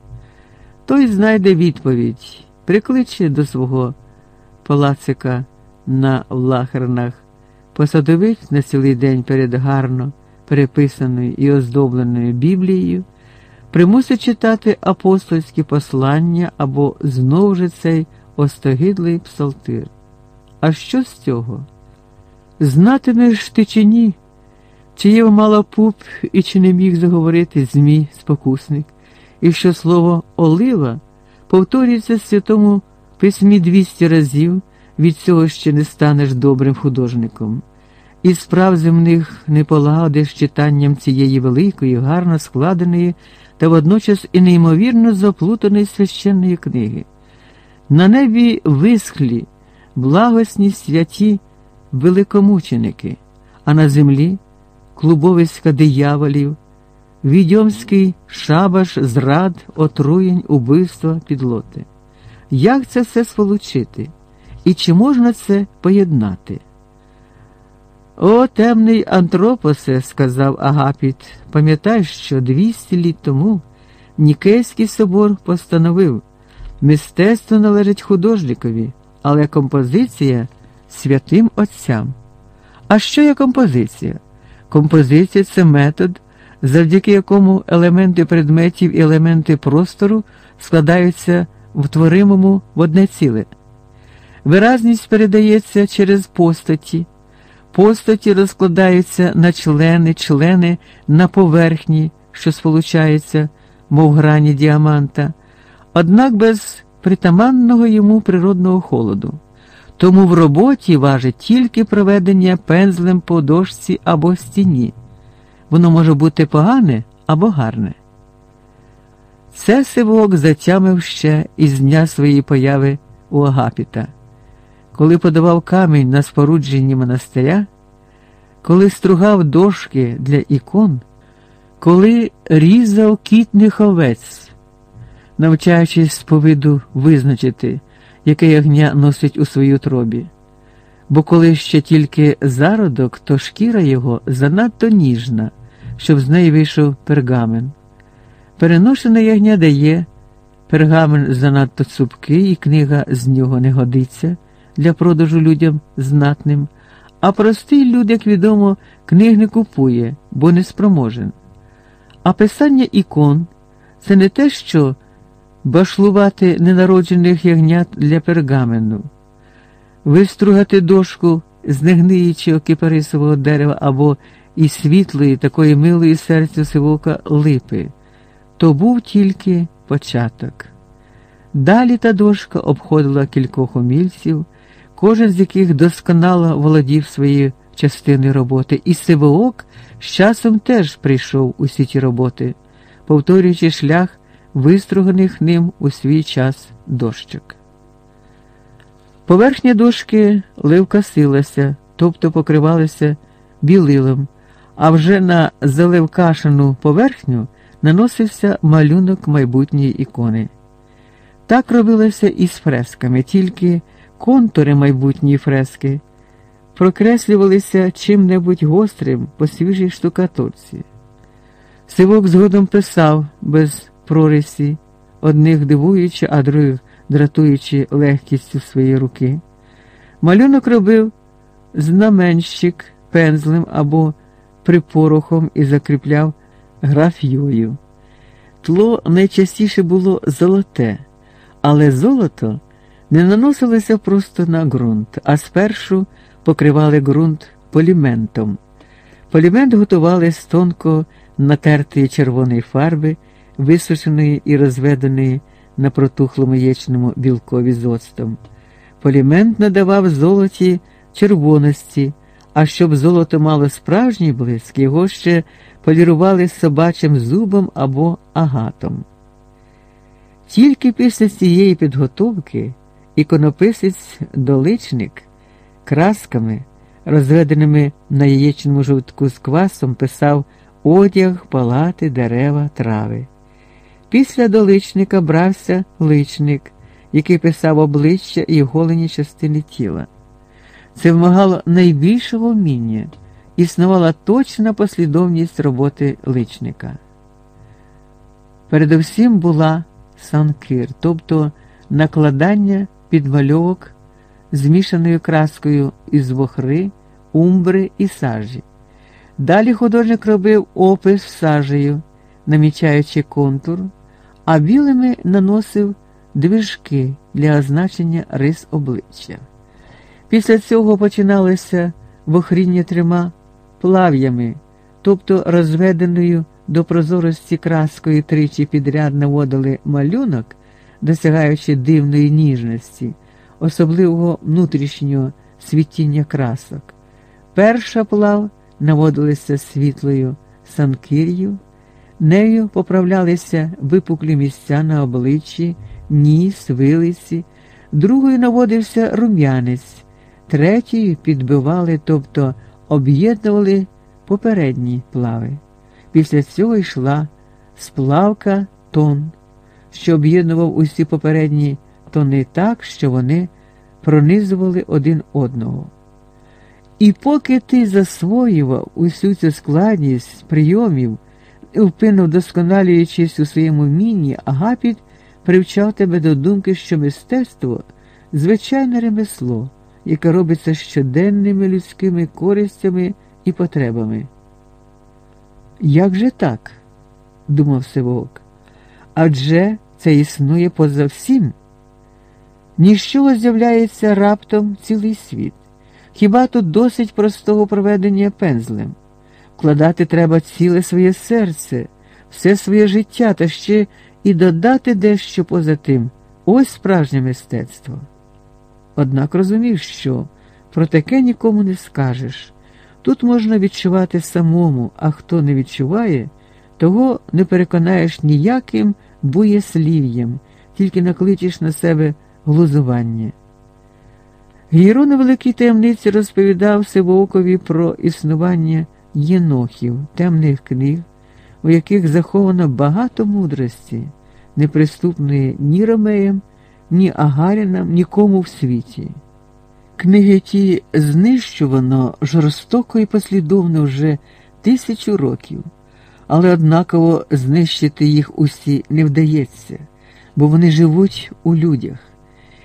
Той знайде відповідь, прикличе до свого палацика на лахернах, посадовить на цілий день перед гарно переписаною і оздобленою Біблією, примусить читати апостольські послання або знову ж цей остогидлий псалтир. А що з цього? Знатимеш ти чи ні, чи є мала пуп і чи не міг заговорити Змій спокусник, і що слово олива повторюється в святому письмі двісті разів від цього ще не станеш добрим художником. І справ земних не полагодиш читанням цієї великої, гарно складеної та водночас і неймовірно заплутаної священної книги. На небі висхлі, благосні святі великомученики, а на землі клубовиська дияволів, відьомський шабаш зрад, отруєнь, убивства, підлоти. Як це все сполучити? І чи можна це поєднати? О, темний антропосе, сказав Агапіт, пам'ятай, що двісті літ тому Нікейський собор постановив мистецтво належить художникові, але композиція святим отцям. А що є композиція? Композиція це метод, завдяки якому елементи предметів і елементи простору складаються в творимому в одне ціле. Виразність передається через постаті. Постаті розкладаються на члени, члени на поверхні, що сполучаються, мов грані діаманта, однак без притаманного йому природного холоду. Тому в роботі важить тільки проведення пензлем по дошці або стіні. Воно може бути погане або гарне. Це сивок затямив ще із дня своєї появи у Агапіта коли подавав камінь на спорудженні монастиря, коли стругав дошки для ікон, коли різав кітних овець, навчаючись з повиду визначити, яке ягня носить у своїй утробі. Бо коли ще тільки зародок, то шкіра його занадто ніжна, щоб з неї вийшов пергамен. Переношене ягня дає, пергамен занадто цупкий, і книга з нього не годиться для продажу людям знатним, а простий люд, як відомо, книг не купує, бо не спроможен. А писання ікон це не те, що башлувати ненароджених ягнят для пергамену, вистругати дошку з негниючого кипарисового дерева або із світлої, такої милої серцю сивока липи. То був тільки початок. Далі та дошка обходила кількох умільців кожен з яких досконало володів своєю частиною роботи, і Сивоок з часом теж прийшов усі ті роботи, повторюючи шлях виструганих ним у свій час дощок. Поверхня дошки ливка силася, тобто покривалася білилом, а вже на заливкашену поверхню наносився малюнок майбутньої ікони. Так робилося і з фресками, тільки контури майбутньої фрески прокреслювалися чим-небудь гострим по свіжій штукатурці. Сивок згодом писав без прорисі, одних дивуючи, а других дратуючи легкістю своєї руки. Малюнок робив знаменщик пензлем або припорохом і закріпляв графією. Тло найчастіше було золоте, але золото не наносилися просто на ґрунт, а спершу покривали ґрунт поліментом. Полімент готували з тонко натертої червоної фарби, висушеної і розведеної на протухлому яєчному білкові з оцтом. Полімент надавав золоті червоності, а щоб золото мало справжній блиск, його ще полірували собачим зубом або агатом. Тільки після цієї підготовки іконописець доличник красками, розведеними на яєчному жовтку з квасом, писав одяг, палати, дерева, трави. Після доличника брався личник, який писав обличчя і голені частини тіла. Це вимагало найбільшого вміння, існувала точна послідовність роботи личника. Передовсім була санкир, тобто накладання підмальовок змішаною краскою із вохри, умбри і сажі. Далі художник робив опис сажею, намічаючи контур, а білими наносив движки для означення рис обличчя. Після цього починалося вохріння трьома плав'ями, тобто розведеною до прозорості краскою тричі підряд наводили малюнок досягаючи дивної ніжності, особливого внутрішнього світіння красок. Перша плав наводилася світлою санкир'ю, нею поправлялися випуклі місця на обличчі, ніс, вилиці, другою наводився рум'янець, третьою підбивали, тобто об'єднували попередні плави. Після цього йшла сплавка тон, що об'єднував усі попередні тони так, що вони пронизували один одного. І поки ти засвоював усю цю складність прийомів, впинно вдосконалюючись у своєму вмінні, Агапіт привчав тебе до думки, що мистецтво звичайне ремесло, яке робиться щоденними людськими користями і потребами. Як же так? думав Сивок. Адже це існує поза всім. Ніщо з'являється раптом цілий світ. Хіба тут досить простого проведення пензлем? Вкладати треба ціле своє серце, все своє життя та ще і додати дещо поза тим ось справжнє мистецтво. Однак розумів, що про таке нікому не скажеш. Тут можна відчувати самому, а хто не відчуває, того не переконаєш ніяким буєслів'ям, тільки накличеш на себе глузування. Гіро на великій таємниці розповідав Сивоокові про існування єнохів, темних книг, у яких заховано багато мудрості, неприступної ні ромеям, ні агарінам, нікому в світі. Книги ті знищувано жорстоко і послідовно вже тисячу років, але однаково знищити їх усі не вдається, бо вони живуть у людях.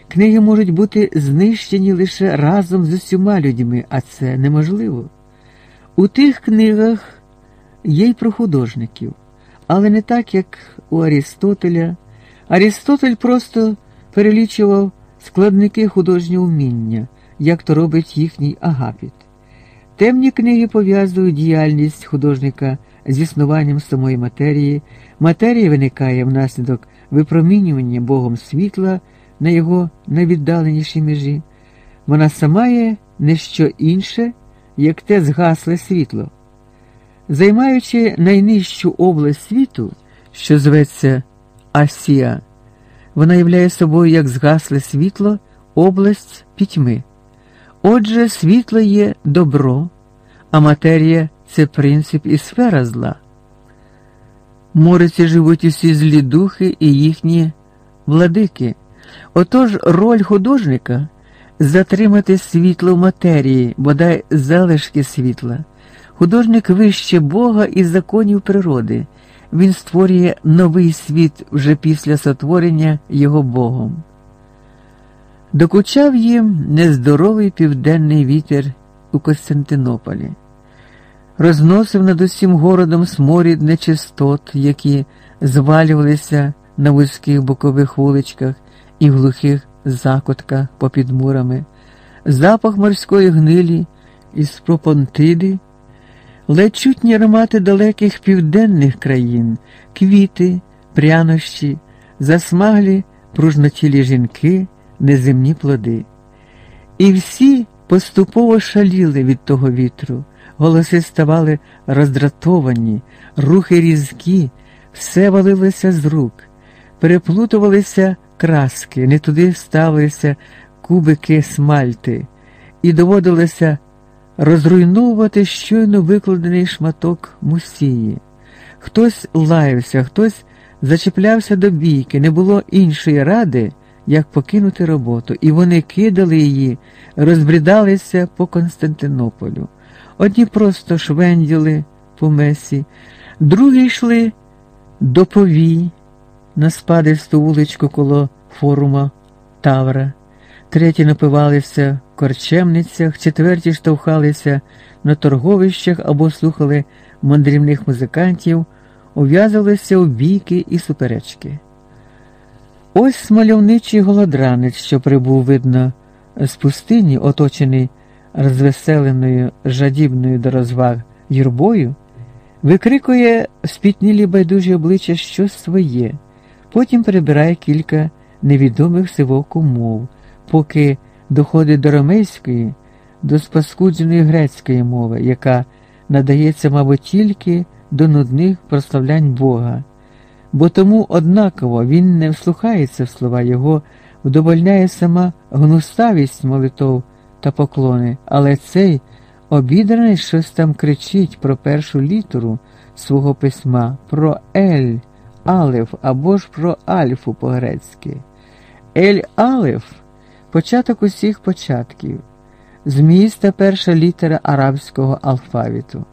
Книги можуть бути знищені лише разом з усіма людьми, а це неможливо. У тих книгах є й про художників, але не так, як у Арістотеля. Арістотель просто перелічував складники художнього вміння, як то робить їхній агапіт. Темні книги пов'язують діяльність художника з існуванням самої матерії. Матерія виникає внаслідок випромінювання Богом світла на його найвіддаленішій межі. Вона сама є не що інше, як те згасле світло. Займаючи найнижчу область світу, що зветься Асія, вона являє собою як згасле світло, область пітьми. Отже, світло є добро, а матерія це принцип і сфера зла. Мориці живуть усі злі духи і їхні владики. Отож роль художника затримати світло в матерії, бодай залишки світла. Художник вище Бога і законів природи. Він створює новий світ вже після сотворення його Богом. Докучав їм нездоровий південний вітер у Костянтинополі, розносив над усім городом сморід нечистот, які звалювалися на вузьких бокових вуличках і в глухих закутках попід мурами, запах морської гнилі із пропонтиди, ледь чутні аромати далеких південних країн, квіти, прянощі, засмаглі пружнотілі жінки, неземні плоди. І всі поступово шаліли від того вітру, голоси ставали роздратовані, рухи різкі, все валилося з рук, переплутувалися краски, не туди ставилися кубики смальти, і доводилося розруйновувати щойно викладений шматок мусії. Хтось лаявся, хтось зачіплявся до бійки, не було іншої ради, як покинути роботу, і вони кидали її, розбрідалися по Константинополю. Одні просто швенділи по месі, другі йшли до повій на спадисту вуличку коло форума Тавра, треті напивалися в корчемницях, четверті штовхалися на торговищах або слухали мандрівних музикантів, ув'язалися у бійки і суперечки. Ось смальовничий голодранець, що прибув, видно, з пустині, оточений розвеселеною, жадібною до розваг юрбою, викрикує спітнілі байдужі обличчя щось своє, потім перебирає кілька невідомих сивоку мов, поки доходить до ромейської, до спаскудженої грецької мови, яка надається, мабуть, тільки до нудних прославлянь Бога, бо тому однаково він не вслухається в слова його, вдовольняє сама гнуставість молитов та поклони, але цей обідраний щось там кричить про першу літеру свого письма, про Ель, Алеф або ж про Альфу по-грецьки. Ель Алеф початок усіх початків, зміїста перша літера арабського алфавіту.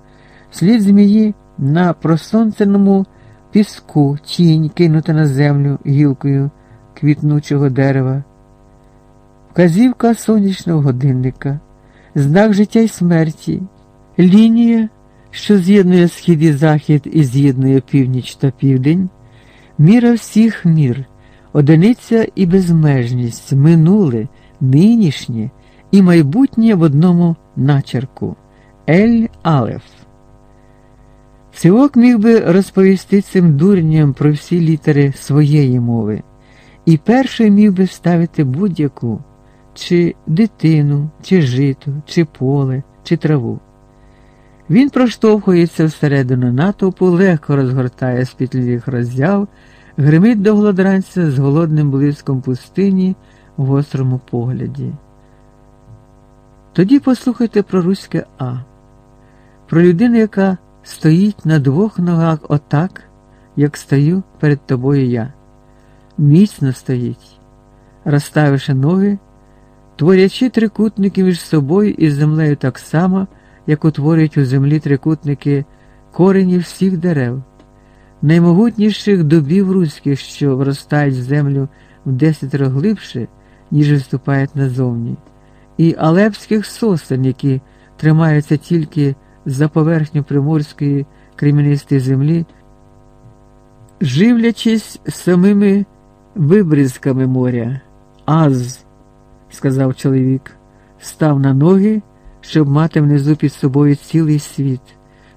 Слід змії на просонценому піску тінь кинута на землю гілкою квітнучого дерева, вказівка сонячного годинника, знак життя й смерті, лінія, що з'єднує схід і захід і з'єднує північ та південь, міра всіх мір, одиниця і безмежність, минуле, нинішнє і майбутнє в одному начерку Ель Алеф. Сивок міг би розповісти цим дурням про всі літери своєї мови, і перший міг би вставити будь-яку чи дитину, чи жито, чи поле, чи траву. Він проштовхується всередину натовпу, легко розгортає спітлілих роззяв, гримить до голодранця з голодним блиском пустині в гострому погляді. Тоді послухайте про руське А, про людину, яка стоїть на двох ногах отак, як стою перед тобою я. Міцно стоїть, розставивши ноги, творячи трикутники між собою і землею так само, як утворюють у землі трикутники корені всіх дерев, наймогутніших дубів руських, що вростають в землю в десятеро глибше, ніж виступають назовні, і алепських сосен, які тримаються тільки за поверхню приморської кремінистої землі, живлячись самими вибризками моря. Аз, сказав чоловік, став на ноги, щоб мати внизу під собою цілий світ,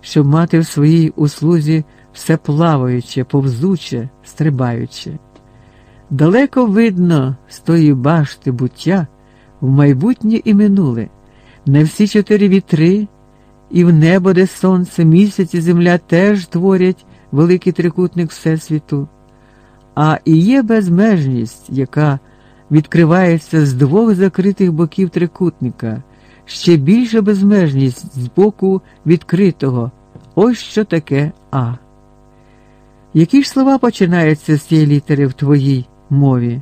щоб мати в своїй услузі все плаваюче, повзуче, стрибаюче. Далеко видно з тої башти буття в майбутнє і минуле, не всі чотири вітри. І в небо, де сонце, місяць і земля теж творять великий трикутник Всесвіту, а і є безмежність, яка відкривається з двох закритих боків трикутника, ще більша безмежність з боку відкритого. Ось що таке А. Які ж слова починаються з цієї літери в твоїй мові?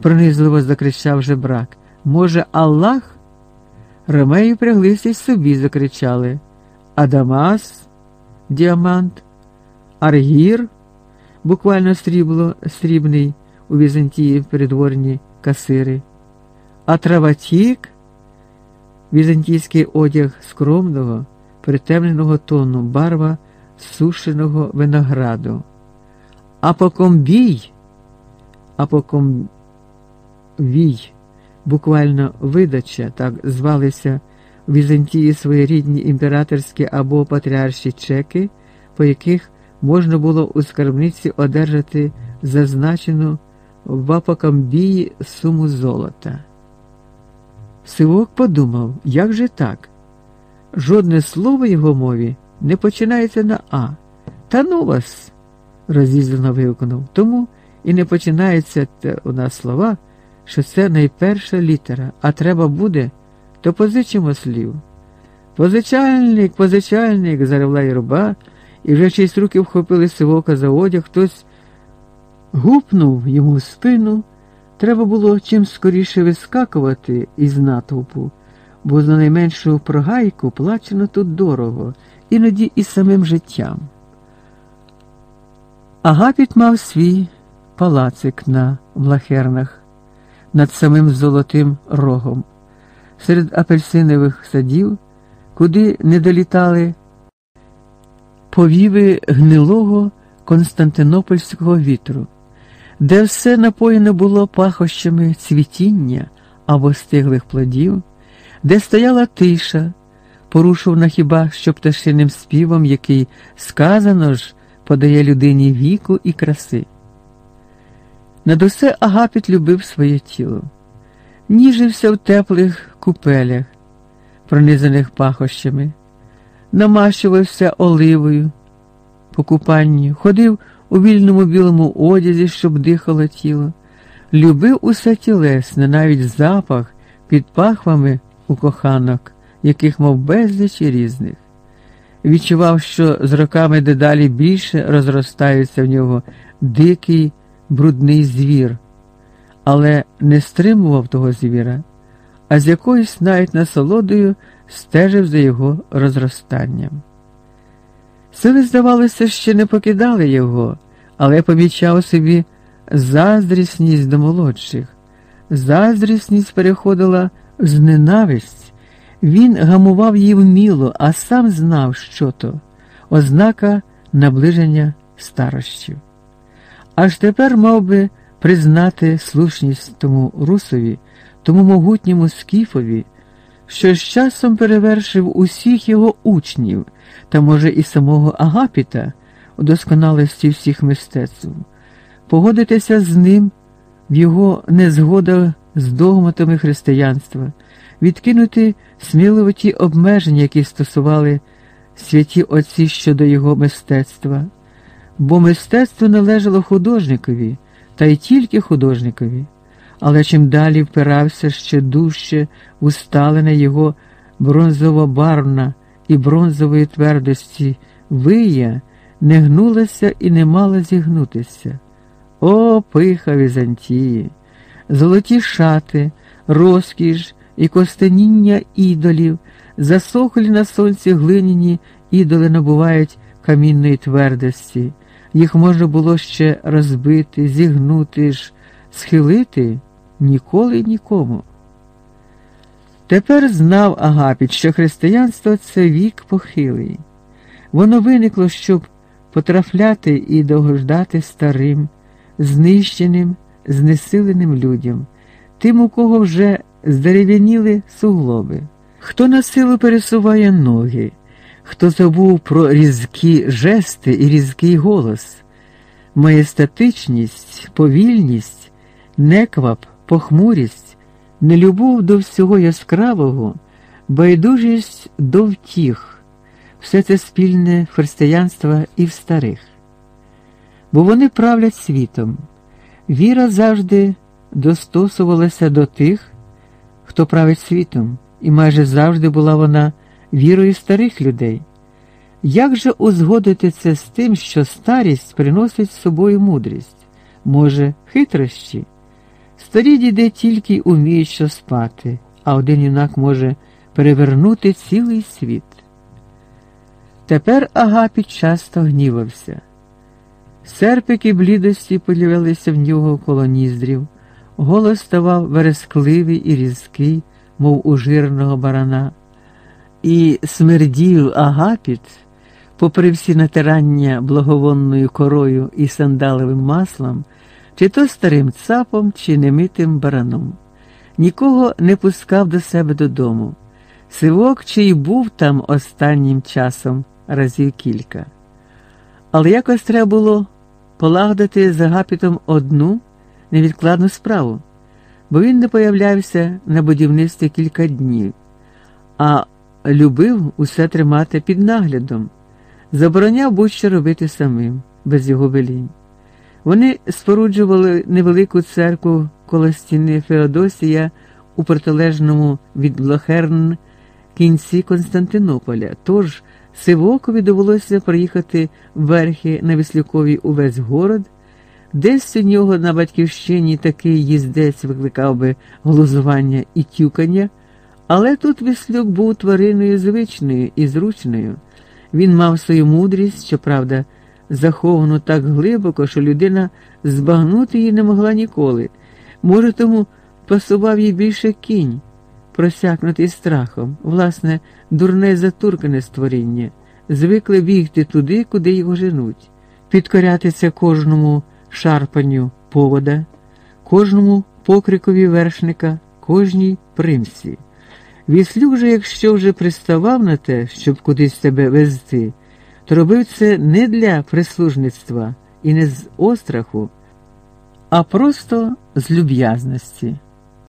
пронизливо закричав жебрак. Може, Аллах? Ромеї пряглися й собі закричали Адамас, діамант, Аргір, буквально срібло, срібний у Візантії передворні касири, Атраватік, візантійський одяг скромного, притемненого тону барва сушеного винограду, Апокомбій, Апокомвій буквально видача, так звалися в Візантії своєрідні імператорські або патріарші чеки, по яких можна було у скарбниці одержати зазначену в апокамбії суму золота. Сивок подумав, як же так? Жодне слово його мові не починається на А. Та ну вас, розізлено вигукнув. Тому і не починається у нас слова що це найперша літера, а треба буде, то позичимо слів. Позичальник, позичальник, заревла Єрба, і вже чиїсь руки вхопили сивока за одяг, хтось гупнув йому спину. Треба було чим скоріше вискакувати із натовпу, бо за найменшу прогайку плачено тут дорого, іноді і самим життям. Агапіт мав свій палацик на Влахернах над самим Золотим Рогом, серед апельсинових садів, куди не долітали повіви гнилого Константинопольського вітру, де все напоєно було пахощами цвітіння або стиглих плодів, де стояла тиша, порушувана хіба що пташиним співом, який сказано ж подає людині віку і краси. Над усе Агапіт любив своє тіло, ніжився в теплих купелях, пронизаних пахощами, намащувався оливою по купанні, ходив у вільному білому одязі, щоб дихало тіло, любив усе тілесне, навіть запах під пахвами у коханок, яких мов безліч і різних. Відчував, що з роками дедалі більше розростається в нього дикий брудний звір, але не стримував того звіра, а з якоюсь навіть насолодою стежив за його розростанням. Сили, здавалося, ще не покидали його, але помічав собі заздрісність до молодших. Заздрісність переходила з ненависть. Він гамував її вміло, а сам знав, що то ознака наближення старощів. Аж тепер мав би признати слушність тому русові, тому могутньому скіфові, що з часом перевершив усіх його учнів та, може, і самого Агапіта у досконалості всіх мистецтв, погодитися з ним в його незгодах з догматами християнства, відкинути сміливо ті обмеження, які стосували святі отці щодо його мистецтва, бо мистецтво належало художникові, та й тільки художникові, але чим далі впирався ще дужче усталена його бронзово-барвна і бронзової твердості вия не гнулася і не мала зігнутися. О, пиха Візантії! Золоті шати, розкіш і костеніння ідолів, засохлі на сонці глиняні ідоли набувають камінної твердості. Їх можна було ще розбити, зігнути ж, схилити ніколи нікому. Тепер знав Агапіт, що християнство це вік похилий. Воно виникло, щоб потрафляти і догождати старим, знищеним, знесиленим людям, тим, у кого вже здерев'яніли суглоби, хто на силу пересуває ноги, хто забув про різкі жести і різкий голос, маєстатичність, повільність, неквап, похмурість, нелюбов до всього яскравого, байдужість до втіх, все це спільне християнства і в старих. Бо вони правлять світом. Віра завжди достосувалася до тих, хто править світом, і майже завжди була вона вірою старих людей. Як же узгодити це з тим, що старість приносить з собою мудрість, може, хитрощі? Старі діди тільки уміють що спати, а один юнак може перевернути цілий світ. Тепер Агапіт часто гнівався. Серпики блідості полівалися в нього коло ніздрів, голос ставав верескливий і різкий, мов у жирного барана, і смердів Агапіт, попри всі натирання благовонною корою і сандаловим маслом, чи то старим цапом, чи немитим бараном. Нікого не пускав до себе додому. Сивок чи й був там останнім часом разів кілька. Але якось треба було полагодити з Агапітом одну невідкладну справу, бо він не появлявся на будівництві кілька днів, а любив усе тримати під наглядом, забороняв будь-що робити самим, без його велінь. Вони споруджували невелику церкву коло стіни Феодосія у протилежному від Блохерн кінці Константинополя. Тож Сивокові довелося приїхати верхи на Віслюкові увесь город, десь у нього на батьківщині такий їздець викликав би глузування і тюкання, але тут Віслюк був твариною звичною і зручною. Він мав свою мудрість, щоправда, заховану так глибоко, що людина збагнути її не могла ніколи. Може, тому пасував їй більше кінь просякнутий страхом, власне, дурне затуркане створіння, звикли бігти туди, куди його женуть, підкорятися кожному шарпанню повода, кожному покрикові вершника, кожній примсі. Віслюк же, якщо вже приставав на те, щоб кудись себе везти, то робив це не для прислужництва і не з остраху, а просто з люб'язності.